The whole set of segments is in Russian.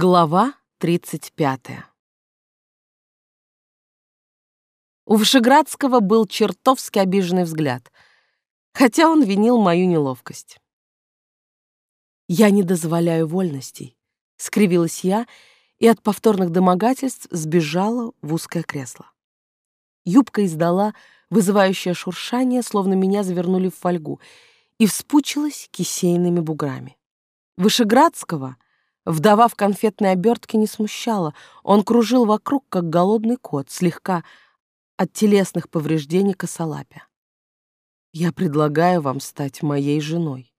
Глава 35. У Вышеградского был чертовски обиженный взгляд, хотя он винил мою неловкость. «Я не дозволяю вольностей», — скривилась я и от повторных домогательств сбежала в узкое кресло. Юбка издала вызывающее шуршание, словно меня завернули в фольгу, и вспучилась кисейными буграми. Вышеградского — Вдова в конфетной обертке не смущала. Он кружил вокруг, как голодный кот, слегка от телесных повреждений косолапя. «Я предлагаю вам стать моей женой.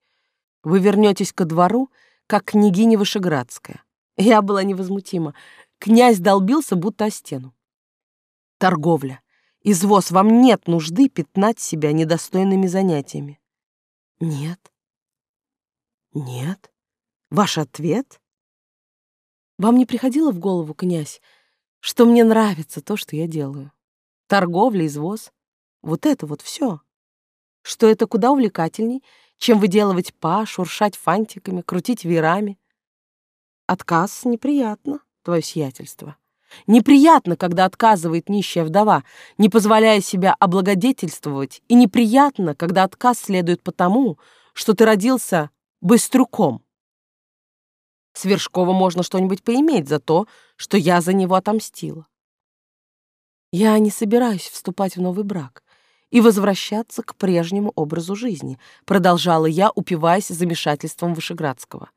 Вы вернетесь ко двору, как княгиня Вышеградская». Я была невозмутима. Князь долбился, будто о стену. «Торговля. Извоз. Вам нет нужды пятнать себя недостойными занятиями». «Нет». «Нет? Ваш ответ?» Вам не приходило в голову, князь, что мне нравится то, что я делаю? Торговля, извоз. Вот это вот все. Что это куда увлекательней, чем выделывать па, шуршать фантиками, крутить веерами. Отказ неприятно, твое сиятельство. Неприятно, когда отказывает нищая вдова, не позволяя себя облагодетельствовать, и неприятно, когда отказ следует потому, что ты родился быстрюком. С можно что-нибудь поиметь за то, что я за него отомстила. Я не собираюсь вступать в новый брак и возвращаться к прежнему образу жизни, продолжала я, упиваясь замешательством Вышеградского.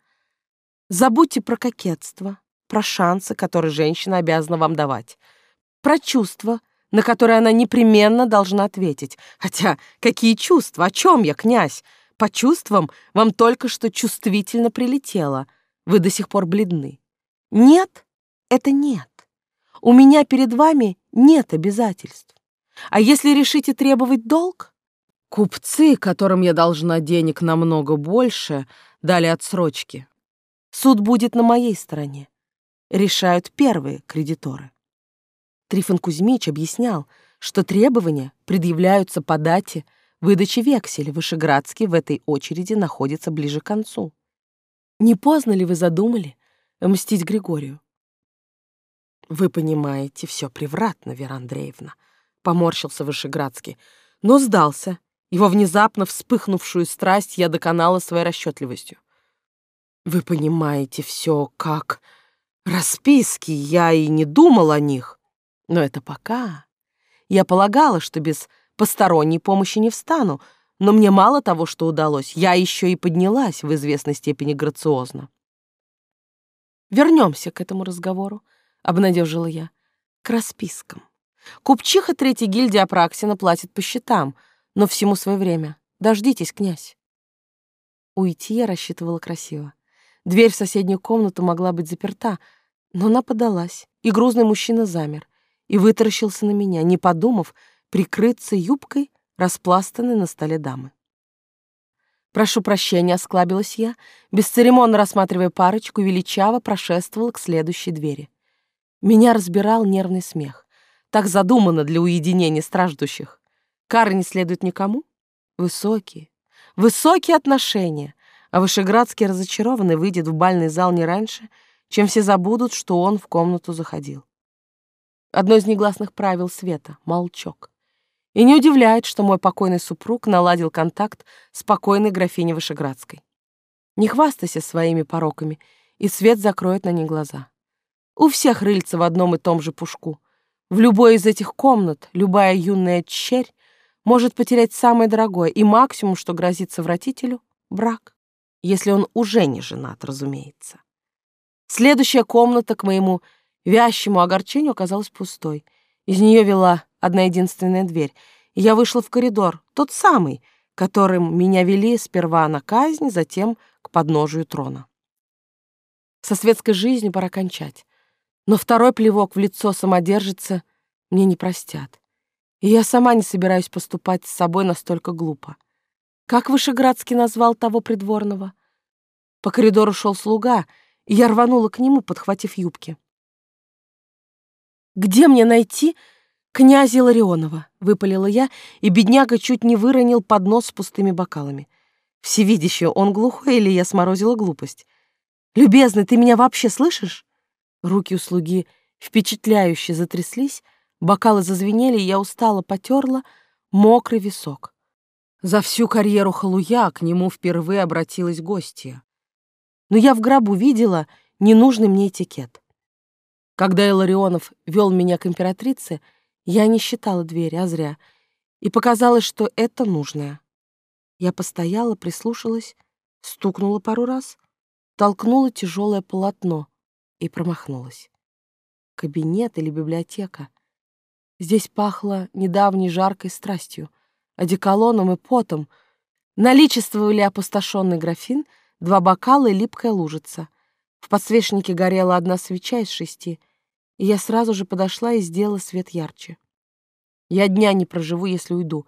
Забудьте про кокетство, про шансы, которые женщина обязана вам давать, про чувства, на которые она непременно должна ответить. Хотя какие чувства? О чем я, князь? По чувствам вам только что чувствительно прилетело — вы до сих пор бледны. Нет, это нет. У меня перед вами нет обязательств. А если решите требовать долг? Купцы, которым я должна денег намного больше, дали отсрочки. Суд будет на моей стороне. Решают первые кредиторы. Трифон Кузьмич объяснял, что требования предъявляются по дате выдачи векселя. Вышеградский в этой очереди находится ближе к концу. Не поздно ли вы задумали мстить Григорию? Вы понимаете, все превратно, Вера Андреевна, поморщился Вышеградский, но сдался. Его внезапно вспыхнувшую страсть я доконала своей расчетливостью. Вы понимаете, все как расписки, я и не думал о них. Но это пока. Я полагала, что без посторонней помощи не встану, но мне мало того, что удалось, я еще и поднялась в известной степени грациозно. Вернемся к этому разговору, обнадежила я, к распискам. Купчиха третьей гильдии Апраксина платит по счетам, но всему свое время. Дождитесь, князь. Уйти я рассчитывала красиво. Дверь в соседнюю комнату могла быть заперта, но она подалась, и грузный мужчина замер и вытаращился на меня, не подумав прикрыться юбкой распластанной на столе дамы. «Прошу прощения», — осклабилась я, бесцеремонно рассматривая парочку, величаво прошествовала к следующей двери. Меня разбирал нервный смех. Так задумано для уединения страждущих. Кары не следует никому. Высокие, высокие отношения, а Вышеградский разочарованный выйдет в бальный зал не раньше, чем все забудут, что он в комнату заходил. Одно из негласных правил света — молчок. И не удивляет, что мой покойный супруг наладил контакт с покойной графиней Вышеградской. Не хвастайся своими пороками, и свет закроет на них глаза. У всех рыльца в одном и том же пушку. В любой из этих комнат любая юная черь может потерять самое дорогое, и максимум, что грозит совратителю — брак. Если он уже не женат, разумеется. Следующая комната к моему вящему огорчению оказалась пустой. Из нее вела одна единственная дверь, и я вышла в коридор, тот самый, которым меня вели сперва на казнь, затем к подножию трона. Со светской жизнью пора кончать, но второй плевок в лицо самодержица мне не простят, и я сама не собираюсь поступать с собой настолько глупо. Как Вышеградский назвал того придворного? По коридору шел слуга, и я рванула к нему, подхватив юбки. «Где мне найти князя Ларионова?» — выпалила я, и бедняга чуть не выронил поднос с пустыми бокалами. Всевидящий, он глухой или я сморозила глупость? «Любезный, ты меня вообще слышишь? Руки у слуги впечатляюще затряслись, бокалы зазвенели, и я устало потерла мокрый висок. За всю карьеру халуя к нему впервые обратилась гостья. Но я в гробу видела ненужный мне этикет. Когда Иларионов вел меня к императрице, я не считала двери, а зря, и показалось, что это нужное. Я постояла, прислушалась, стукнула пару раз, толкнула тяжелое полотно и промахнулась. Кабинет или библиотека. Здесь пахло недавней жаркой страстью, одеколоном и потом. Наличествовали опустошенный графин, два бокала и липкая лужица. В подсвечнике горела одна свеча из шести, и я сразу же подошла и сделала свет ярче. Я дня не проживу, если уйду.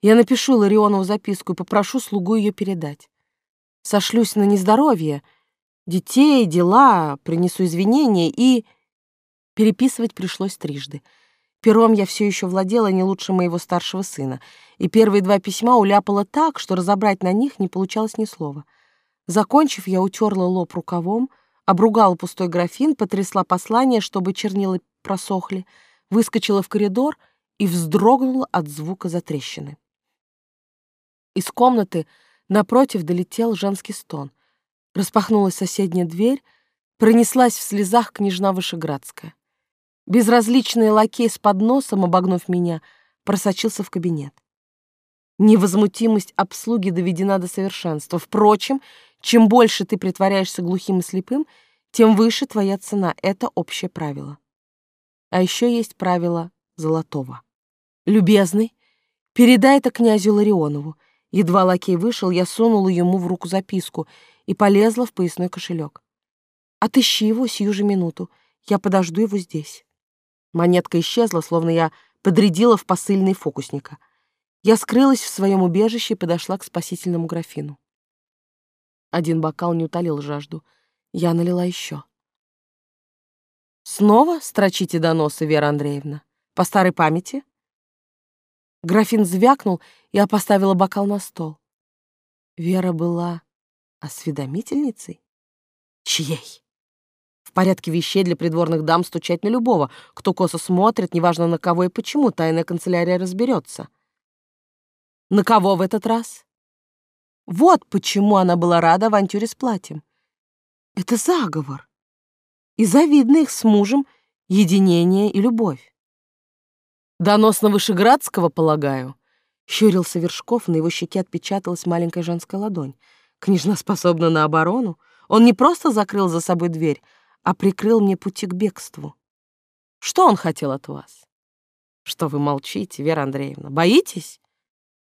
Я напишу Ларионову записку и попрошу слугу ее передать. Сошлюсь на нездоровье, детей, дела, принесу извинения и... Переписывать пришлось трижды. Пером я все еще владела не лучше моего старшего сына, и первые два письма уляпала так, что разобрать на них не получалось ни слова. Закончив, я утерла лоб рукавом, обругала пустой графин, потрясла послание, чтобы чернила просохли, выскочила в коридор — и вздрогнула от звука затрещины. Из комнаты напротив долетел женский стон. Распахнулась соседняя дверь, пронеслась в слезах княжна Вышеградская. Безразличный лакей с подносом, обогнув меня, просочился в кабинет. Невозмутимость обслуги доведена до совершенства. Впрочем, чем больше ты притворяешься глухим и слепым, тем выше твоя цена. Это общее правило. А еще есть правило золотого. «Любезный, передай это князю Ларионову». Едва лакей вышел, я сунула ему в руку записку и полезла в поясной кошелек. «Отыщи его сию же минуту. Я подожду его здесь». Монетка исчезла, словно я подрядила в посыльный фокусника. Я скрылась в своем убежище и подошла к спасительному графину. Один бокал не утолил жажду. Я налила еще. «Снова строчите доносы, Вера Андреевна? По старой памяти?» Графин звякнул, я поставила бокал на стол. Вера была осведомительницей? Чьей? В порядке вещей для придворных дам стучать на любого, кто косо смотрит, неважно на кого и почему, тайная канцелярия разберется. На кого в этот раз? Вот почему она была рада авантюре с платьем. Это заговор. И завидно их с мужем единение и любовь. «Донос на Вышеградского, полагаю?» Щурился Вершков, на его щеке отпечаталась маленькая женская ладонь. «Княжна способна на оборону. Он не просто закрыл за собой дверь, а прикрыл мне пути к бегству. Что он хотел от вас?» «Что вы молчите, Вера Андреевна? Боитесь?»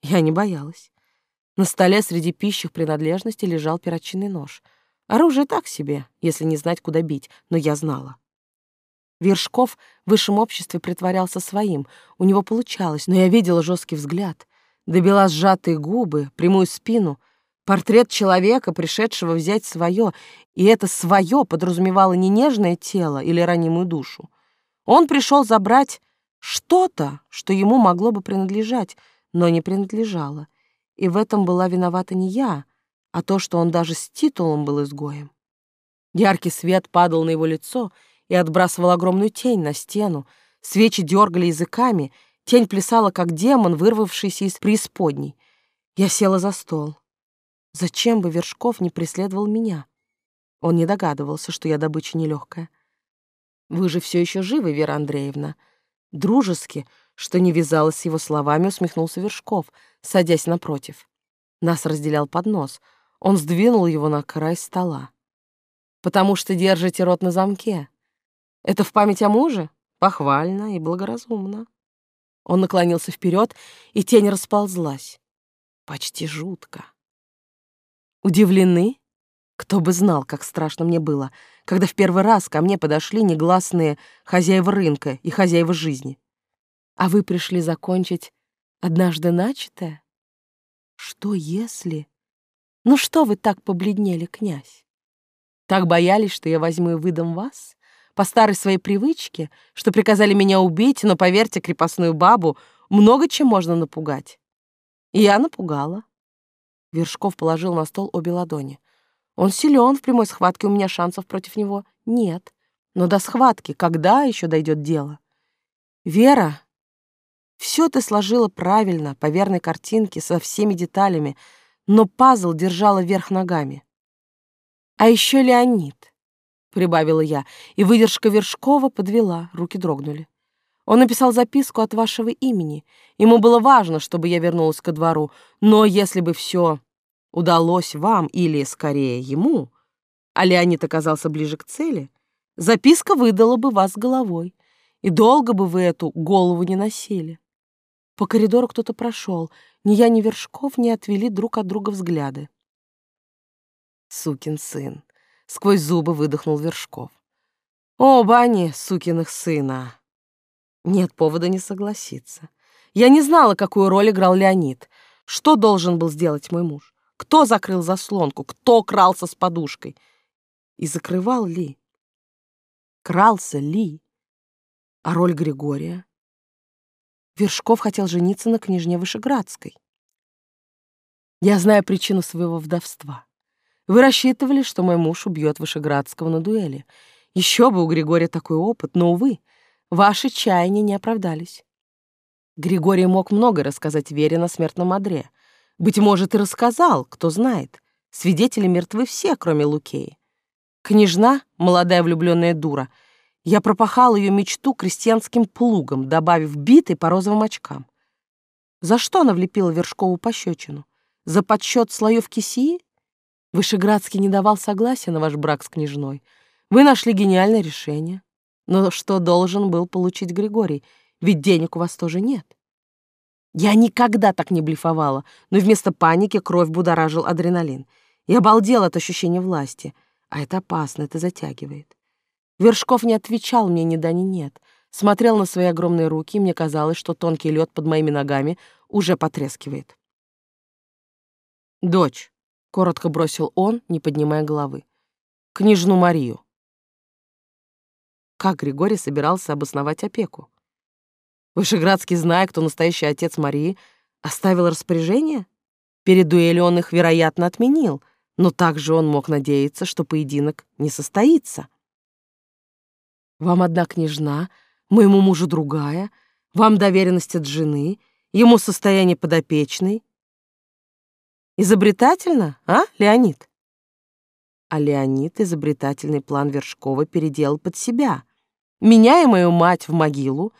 Я не боялась. На столе среди пищих принадлежностей лежал перочинный нож. Оружие так себе, если не знать, куда бить, но я знала. Вершков в высшем обществе притворялся своим. У него получалось, но я видела жесткий взгляд, добила сжатые губы, прямую спину, портрет человека, пришедшего взять свое, и это свое подразумевало не нежное тело или ранимую душу. Он пришел забрать что-то, что ему могло бы принадлежать, но не принадлежало. И в этом была виновата не я, а то, что он даже с титулом был изгоем. Яркий свет падал на его лицо — и отбрасывал огромную тень на стену. Свечи дергали языками, тень плясала, как демон, вырвавшийся из преисподней. Я села за стол. Зачем бы Вершков не преследовал меня? Он не догадывался, что я добыча нелегкая. Вы же все еще живы, Вера Андреевна. Дружески, что не вязалось с его словами, усмехнулся Вершков, садясь напротив. Нас разделял поднос. Он сдвинул его на край стола. «Потому что держите рот на замке. Это в память о муже? Похвально и благоразумно. Он наклонился вперед, и тень расползлась. Почти жутко. Удивлены? Кто бы знал, как страшно мне было, когда в первый раз ко мне подошли негласные хозяева рынка и хозяева жизни. А вы пришли закончить однажды начатое? Что если... Ну что вы так побледнели, князь? Так боялись, что я возьму и выдам вас? по старой своей привычке, что приказали меня убить, но, поверьте, крепостную бабу много чем можно напугать. И я напугала. Вершков положил на стол обе ладони. Он силен в прямой схватке, у меня шансов против него нет. Но до схватки когда еще дойдет дело? Вера, все ты сложила правильно, по верной картинке, со всеми деталями, но пазл держала вверх ногами. А еще Леонид, прибавила я, и выдержка Вершкова подвела, руки дрогнули. Он написал записку от вашего имени. Ему было важно, чтобы я вернулась ко двору, но если бы все удалось вам или, скорее, ему, а Леонид оказался ближе к цели, записка выдала бы вас головой, и долго бы вы эту голову не носили. По коридору кто-то прошел. Ни я, ни Вершков не отвели друг от друга взгляды. Сукин сын. Сквозь зубы выдохнул Вершков. Оба они, сукиных сына. Нет повода не согласиться. Я не знала, какую роль играл Леонид. Что должен был сделать мой муж? Кто закрыл заслонку? Кто крался с подушкой? И закрывал ли? Крался ли? А роль Григория? Вершков хотел жениться на княжне Вышеградской. Я знаю причину своего вдовства. Вы рассчитывали, что мой муж убьет Вышеградского на дуэли. Еще бы у Григория такой опыт, но, увы, ваши чаяния не оправдались. Григорий мог много рассказать Вере на смертном одре. Быть может, и рассказал, кто знает. Свидетели мертвы все, кроме Лукеи. Княжна, молодая влюбленная дура — я пропахал ее мечту крестьянским плугом, добавив биты по розовым очкам. За что она влепила Вершкову пощечину? За подсчет слоев кисии? Вышеградский не давал согласия на ваш брак с княжной. Вы нашли гениальное решение. Но что должен был получить Григорий? Ведь денег у вас тоже нет. Я никогда так не блефовала, но вместо паники кровь будоражил адреналин. Я обалдел от ощущения власти. А это опасно, это затягивает. Вершков не отвечал мне ни да, ни нет. Смотрел на свои огромные руки, и мне казалось, что тонкий лед под моими ногами уже потрескивает. «Дочь», — коротко бросил он, не поднимая головы, — «княжну Марию». Как Григорий собирался обосновать опеку? Вышеградский, зная, кто настоящий отец Марии, оставил распоряжение? Перед дуэлью он их, вероятно, отменил, но также он мог надеяться, что поединок не состоится. Вам одна княжна, моему мужу другая, вам доверенность от жены, ему состояние подопечной. Изобретательно, а, Леонид? А Леонид изобретательный план Вершкова переделал под себя. Меня и мою мать в могилу,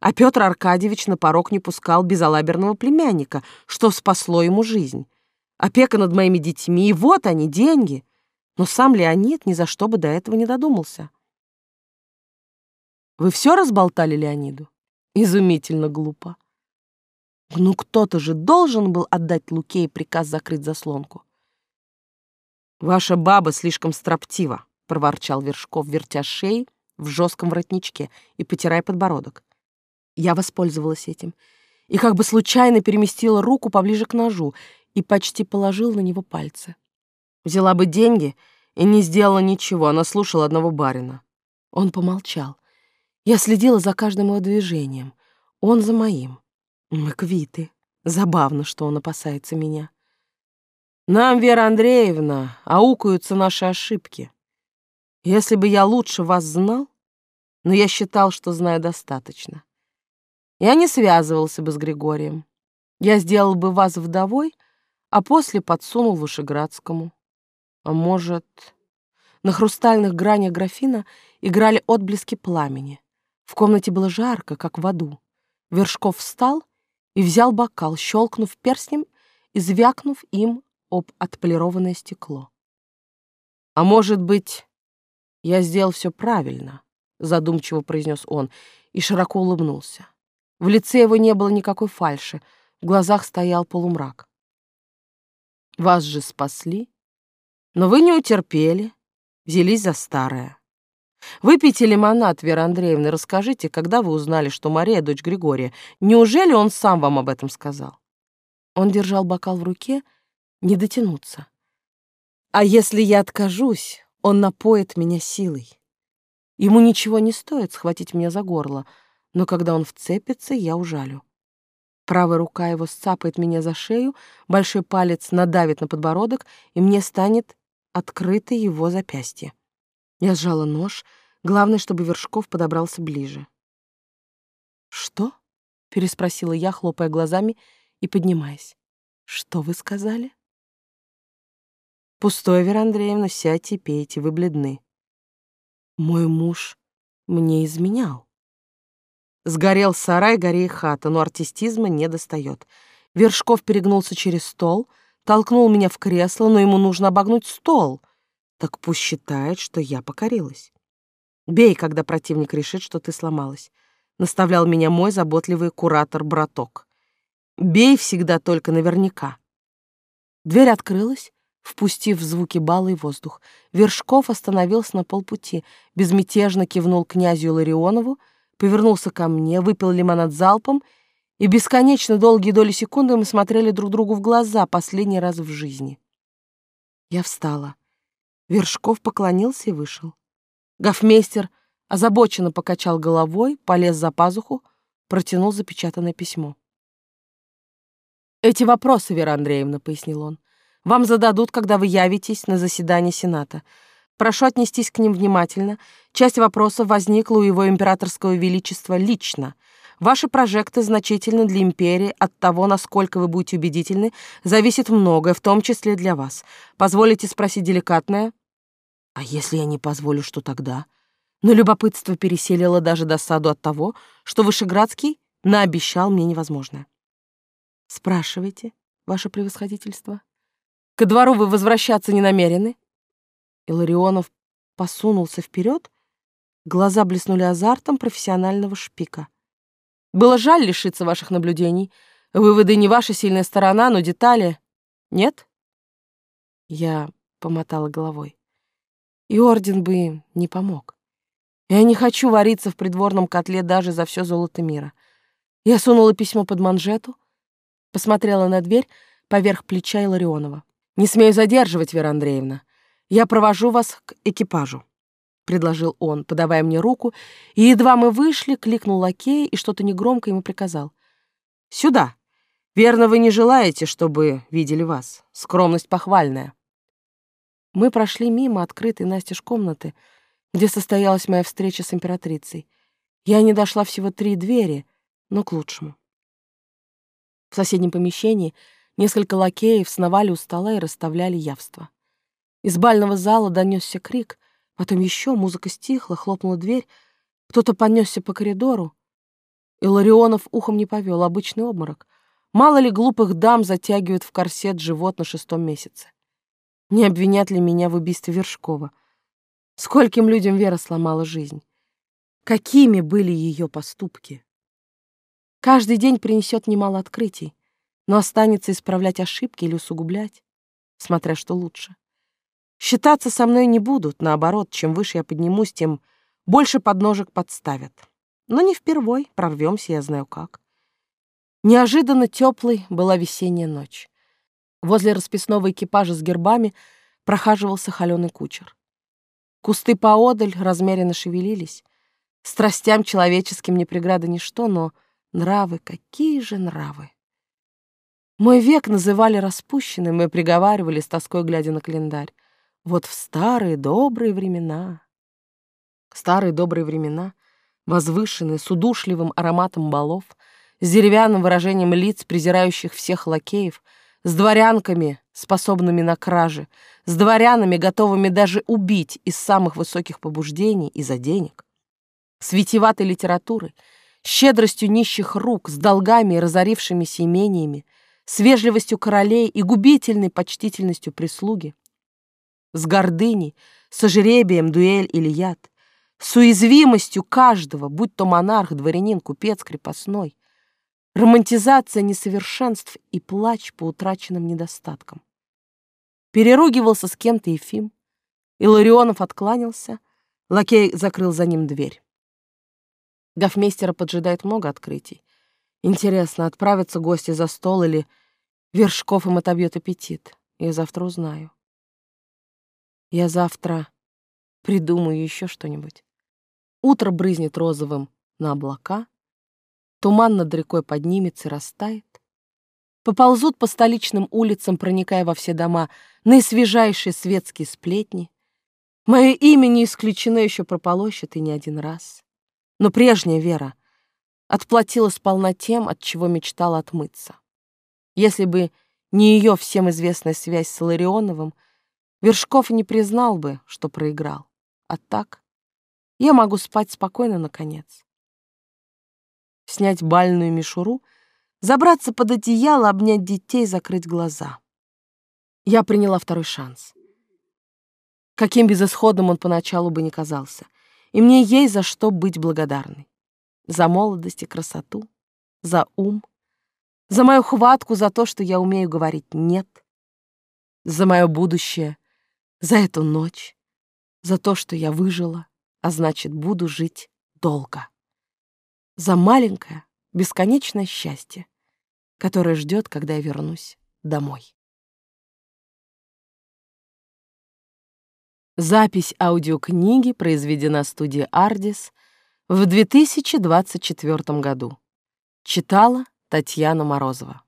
а Петр Аркадьевич на порог не пускал безалаберного племянника, что спасло ему жизнь. Опека над моими детьми, и вот они, деньги. Но сам Леонид ни за что бы до этого не додумался. Вы все разболтали Леониду? Изумительно глупо. Ну кто-то же должен был отдать Лукей приказ закрыть заслонку. Ваша баба слишком строптива, проворчал Вершков, вертя шеей в жестком воротничке и потирая подбородок. Я воспользовалась этим и как бы случайно переместила руку поближе к ножу и почти положил на него пальцы. Взяла бы деньги и не сделала ничего, она слушала одного барина. Он помолчал. Я следила за каждым его движением. Он за моим. Мы квиты. Забавно, что он опасается меня. Нам, Вера Андреевна, аукаются наши ошибки. Если бы я лучше вас знал, но я считал, что знаю достаточно. Я не связывался бы с Григорием. Я сделал бы вас вдовой, а после подсунул Вышеградскому. А может... На хрустальных гранях графина играли отблески пламени. В комнате было жарко, как в аду. Вершков встал и взял бокал, щелкнув перстнем и звякнув им об отполированное стекло. «А может быть, я сделал все правильно?» — задумчиво произнес он и широко улыбнулся. В лице его не было никакой фальши, в глазах стоял полумрак. «Вас же спасли, но вы не утерпели, взялись за старое. Выпейте лимонад, Вера Андреевна, расскажите, когда вы узнали, что Мария — дочь Григория. Неужели он сам вам об этом сказал?» Он держал бокал в руке, не дотянуться. «А если я откажусь, он напоит меня силой. Ему ничего не стоит схватить меня за горло, но когда он вцепится, я ужалю. Правая рука его сцапает меня за шею, большой палец надавит на подбородок, и мне станет открыто его запястье. Я сжала нож, Главное, чтобы Вершков подобрался ближе. «Что?» — переспросила я, хлопая глазами и поднимаясь. «Что вы сказали?» «Пустое, Вера Андреевна, сядьте и пейте, вы бледны». «Мой муж мне изменял». Сгорел сарай, гори и хата, но артистизма не достает. Вершков перегнулся через стол, толкнул меня в кресло, но ему нужно обогнуть стол. Так пусть считает, что я покорилась. Бей, когда противник решит, что ты сломалась. Наставлял меня мой заботливый куратор-браток. Бей всегда только наверняка. Дверь открылась, впустив звуки бала и воздух. Вершков остановился на полпути, безмятежно кивнул князю Ларионову, повернулся ко мне, выпил лимонад залпом, и бесконечно долгие доли секунды мы смотрели друг другу в глаза последний раз в жизни. Я встала. Вершков поклонился и вышел. Гофмейстер озабоченно покачал головой, полез за пазуху, протянул запечатанное письмо. «Эти вопросы, Вера Андреевна», — пояснил он, — «вам зададут, когда вы явитесь на заседание Сената. Прошу отнестись к ним внимательно. Часть вопросов возникла у его императорского величества лично. Ваши прожекты значительны для империи, от того, насколько вы будете убедительны, зависит многое, в том числе для вас. Позволите спросить деликатное? А если я не позволю, что тогда? Но любопытство переселило даже досаду от того, что Вышеградский наобещал мне невозможное. Спрашивайте, ваше превосходительство. Ко двору вы возвращаться не намерены? Иларионов посунулся вперед, глаза блеснули азартом профессионального шпика. «Было жаль лишиться ваших наблюдений. Выводы не ваша сильная сторона, но детали... Нет?» Я помотала головой. И орден бы им не помог. Я не хочу вариться в придворном котле даже за все золото мира. Я сунула письмо под манжету, посмотрела на дверь поверх плеча Иларионова. «Не смею задерживать, Вера Андреевна. «Я провожу вас к экипажу», — предложил он, подавая мне руку, и едва мы вышли, кликнул лакея и что-то негромко ему приказал. «Сюда! Верно, вы не желаете, чтобы видели вас. Скромность похвальная». Мы прошли мимо открытой настежь комнаты, где состоялась моя встреча с императрицей. Я не дошла всего три двери, но к лучшему. В соседнем помещении несколько лакеев сновали у стола и расставляли явства. Из бального зала донесся крик, потом еще музыка стихла, хлопнула дверь, кто-то понесся по коридору. И Ларионов ухом не повел, обычный обморок. Мало ли глупых дам затягивают в корсет живот на шестом месяце. Не обвинят ли меня в убийстве Вершкова? Скольким людям Вера сломала жизнь? Какими были ее поступки? Каждый день принесет немало открытий, но останется исправлять ошибки или усугублять, смотря что лучше. Считаться со мной не будут, наоборот, чем выше я поднимусь, тем больше подножек подставят. Но не впервой, прорвемся, я знаю как. Неожиданно теплой была весенняя ночь. Возле расписного экипажа с гербами прохаживался холеный кучер. Кусты поодаль размеренно шевелились. Страстям человеческим не преграда ничто, но нравы, какие же нравы! Мой век называли распущенным и приговаривали с тоской, глядя на календарь. Вот в старые добрые времена. Старые добрые времена, возвышенные, с удушливым ароматом балов, с деревянным выражением лиц, презирающих всех лакеев, с дворянками, способными на кражи, с дворянами, готовыми даже убить из самых высоких побуждений и за денег, с витиеватой литературой, щедростью нищих рук, с долгами и разорившимися имениями, с вежливостью королей и губительной почтительностью прислуги, с гордыней, с ожеребием, дуэль или яд, с уязвимостью каждого, будь то монарх, дворянин, купец, крепостной, романтизация несовершенств и плач по утраченным недостаткам. Переругивался с кем-то Ефим, Иларионов откланялся, лакей закрыл за ним дверь. Гофмейстера поджидает много открытий. Интересно, отправятся гости за стол или Вершков им отобьет аппетит. Я завтра узнаю. Я завтра придумаю еще что-нибудь. Утро брызнет розовым на облака, туман над рекой поднимется и растает. Поползут по столичным улицам, проникая во все дома, наисвежайшие светские сплетни. Мое имя не исключено еще прополощет и не один раз. Но прежняя Вера отплатила сполна тем, от чего мечтала отмыться. Если бы не ее всем известная связь с Ларионовым, Вершков не признал бы, что проиграл. А так я могу спать спокойно, наконец. Снять бальную мишуру, забраться под одеяло, обнять детей, закрыть глаза. Я приняла второй шанс. Каким безысходным он поначалу бы не казался. И мне есть за что быть благодарной. За молодость и красоту, за ум, за мою хватку, за то, что я умею говорить «нет», за мое будущее, за эту ночь, за то, что я выжила, а значит, буду жить долго. За маленькое, бесконечное счастье, которое ждет, когда я вернусь домой. Запись аудиокниги произведена студией «Ардис» в 2024 году. Читала Татьяна Морозова.